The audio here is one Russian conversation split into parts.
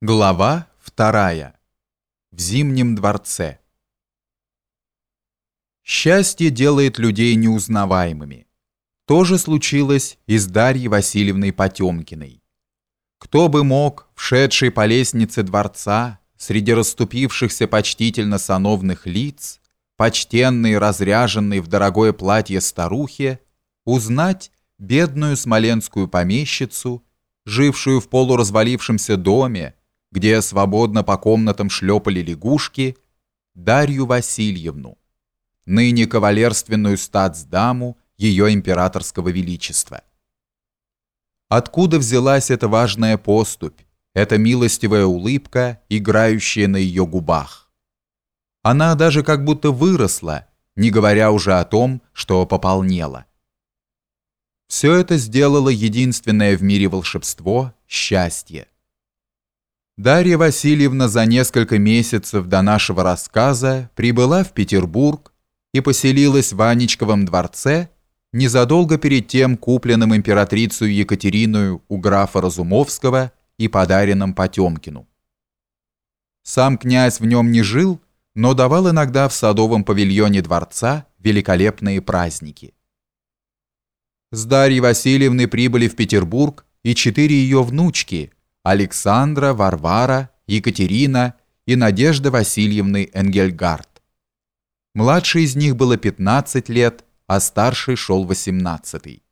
Глава вторая. В Зимнем дворце. Счастье делает людей неузнаваемыми. То же случилось и с Дарьей Васильевной Потемкиной. Кто бы мог, вшедший по лестнице дворца, среди расступившихся почтительно сановных лиц, почтенной, разряженной в дорогое платье старухе, узнать бедную смоленскую помещицу, жившую в полуразвалившемся доме, где свободно по комнатам шлепали лягушки, Дарью Васильевну, ныне кавалерственную статсдаму ее императорского величества. Откуда взялась эта важная поступь, эта милостивая улыбка, играющая на ее губах? Она даже как будто выросла, не говоря уже о том, что пополнела. Все это сделало единственное в мире волшебство – счастье. Дарья Васильевна за несколько месяцев до нашего рассказа прибыла в Петербург и поселилась в Анечковом дворце незадолго перед тем купленным императрицей Екатериной у графа Разумовского и подаренным Потемкину. Сам князь в нем не жил, но давал иногда в садовом павильоне дворца великолепные праздники. С Дарьей Васильевной прибыли в Петербург и четыре ее внучки – Александра, Варвара, Екатерина и Надежда Васильевны Энгельгард. Младшей из них было 15 лет, а старший шел 18.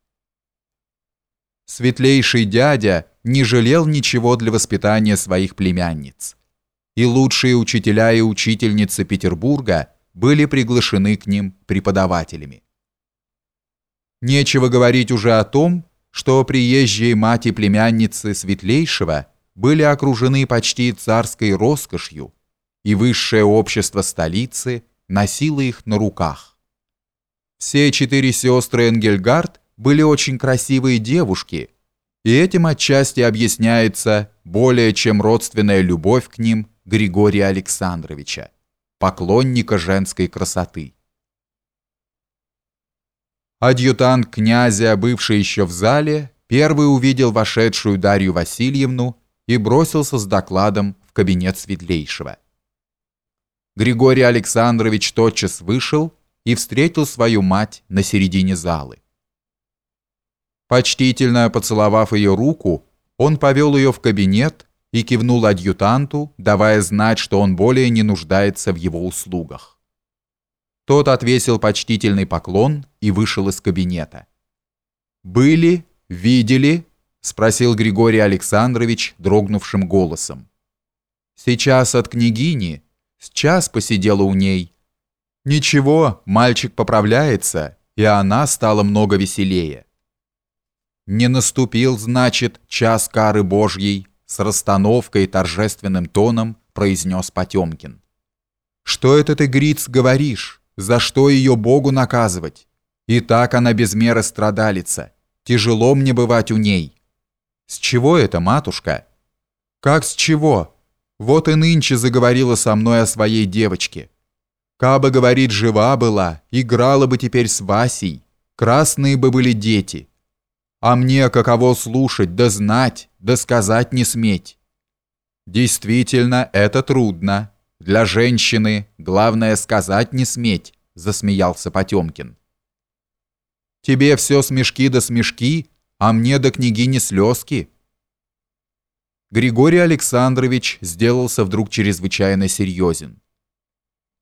Светлейший дядя не жалел ничего для воспитания своих племянниц. И лучшие учителя и учительницы Петербурга были приглашены к ним преподавателями. Нечего говорить уже о том, что приезжие мать и племянницы Светлейшего были окружены почти царской роскошью, и высшее общество столицы носило их на руках. Все четыре сестры Энгельгард были очень красивые девушки, и этим отчасти объясняется более чем родственная любовь к ним Григория Александровича, поклонника женской красоты. Адъютант князя, бывший еще в зале, первый увидел вошедшую Дарью Васильевну и бросился с докладом в кабинет Светлейшего. Григорий Александрович тотчас вышел и встретил свою мать на середине залы. Почтительно поцеловав ее руку, он повел ее в кабинет и кивнул адъютанту, давая знать, что он более не нуждается в его услугах. Тот отвесил почтительный поклон и вышел из кабинета. «Были? Видели?» – спросил Григорий Александрович дрогнувшим голосом. «Сейчас от княгини. С час посидела у ней. Ничего, мальчик поправляется, и она стала много веселее». «Не наступил, значит, час кары Божьей», с расстановкой и торжественным тоном произнес Потемкин. «Что это ты, Гриц, говоришь?» За что ее Богу наказывать? И так она без меры страдалица. Тяжело мне бывать у ней. С чего это, матушка? Как с чего? Вот и нынче заговорила со мной о своей девочке. Каба, говорит, жива была, играла бы теперь с Васей. Красные бы были дети. А мне каково слушать, да знать, да сказать не сметь. Действительно, это трудно. Для женщины главное сказать не сметь, засмеялся Потемкин. Тебе все смешки да смешки, а мне до княгини слезки. Григорий Александрович сделался вдруг чрезвычайно серьезен.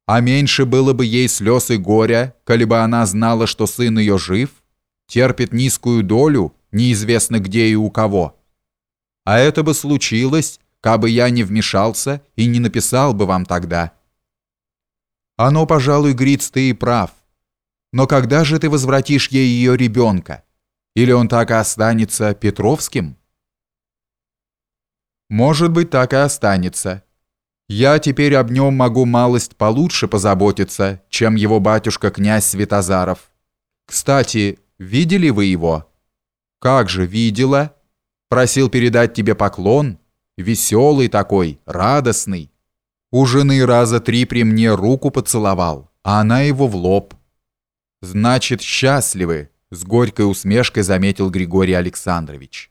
А меньше было бы ей слез и горя, коли бы она знала, что сын ее жив, терпит низкую долю, неизвестно где и у кого. А это бы случилось, кабы я не вмешался и не написал бы вам тогда. Оно, пожалуй, Гриц, ты и прав. Но когда же ты возвратишь ей ее ребенка? Или он так и останется Петровским? Может быть, так и останется. Я теперь об нем могу малость получше позаботиться, чем его батюшка князь Святозаров. Кстати, видели вы его? Как же, видела. Просил передать тебе поклон веселый такой, радостный. У жены раза три при мне руку поцеловал, а она его в лоб. Значит, счастливы, с горькой усмешкой заметил Григорий Александрович.